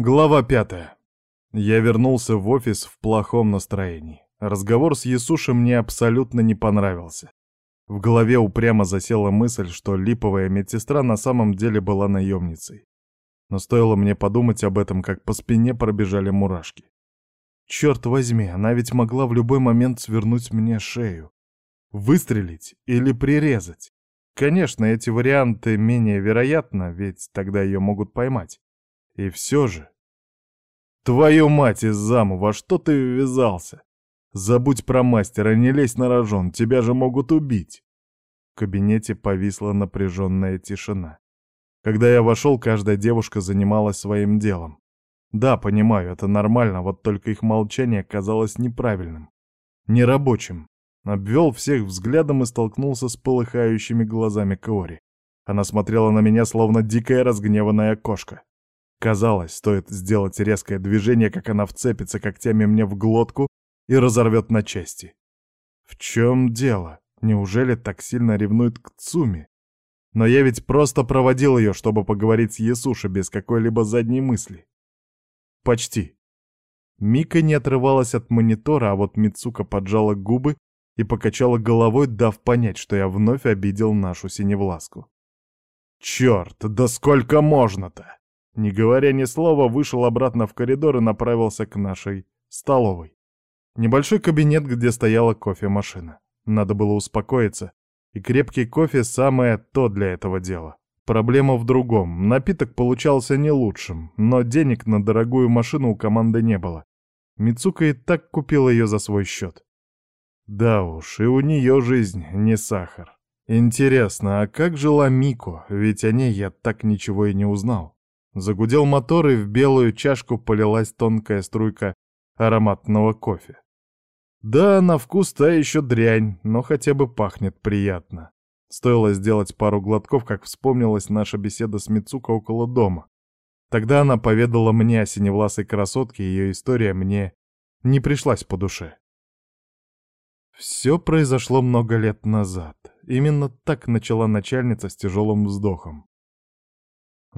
Глава пятая. Я вернулся в офис в плохом настроении. Разговор с Ясушем мне абсолютно не понравился. В голове упрямо засела мысль, что липовая медсестра на самом деле была наемницей. Но стоило мне подумать об этом, как по спине пробежали мурашки. Черт возьми, она ведь могла в любой момент свернуть мне шею. Выстрелить или прирезать. Конечно, эти варианты менее вероятны, ведь тогда ее могут поймать. И все же... Твою мать из заму, во что ты ввязался? Забудь про мастера, не лезь на рожон, тебя же могут убить. В кабинете повисла напряженная тишина. Когда я вошел, каждая девушка занималась своим делом. Да, понимаю, это нормально, вот только их молчание казалось неправильным, нерабочим. Обвел всех взглядом и столкнулся с полыхающими глазами Кори. Она смотрела на меня, словно дикая разгневанная кошка. Казалось, стоит сделать резкое движение, как она вцепится когтями мне в глотку и разорвет на части. В чем дело? Неужели так сильно ревнует к Цуми? Но я ведь просто проводил ее, чтобы поговорить с Ясуши без какой-либо задней мысли. Почти. Мика не отрывалась от монитора, а вот Мицука поджала губы и покачала головой, дав понять, что я вновь обидел нашу синевласку. «Черт, да сколько можно-то!» Не говоря ни слова, вышел обратно в коридор и направился к нашей столовой. Небольшой кабинет, где стояла кофемашина. Надо было успокоиться, и крепкий кофе самое то для этого дела. Проблема в другом. Напиток получался не лучшим, но денег на дорогую машину у команды не было. Мицука и так купила ее за свой счет. Да уж, и у нее жизнь не сахар. Интересно, а как жила Мико? Ведь о ней я так ничего и не узнал. Загудел мотор, и в белую чашку полилась тонкая струйка ароматного кофе. Да, на вкус та еще дрянь, но хотя бы пахнет приятно. Стоило сделать пару глотков, как вспомнилась наша беседа с Мицуко около дома. Тогда она поведала мне о синевласой красотке, и ее история мне не пришлась по душе. Все произошло много лет назад. Именно так начала начальница с тяжелым вздохом.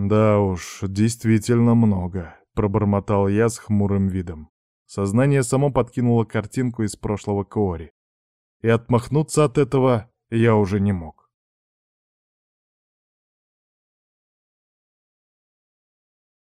«Да уж, действительно много», — пробормотал я с хмурым видом. Сознание само подкинуло картинку из прошлого Кори. И отмахнуться от этого я уже не мог.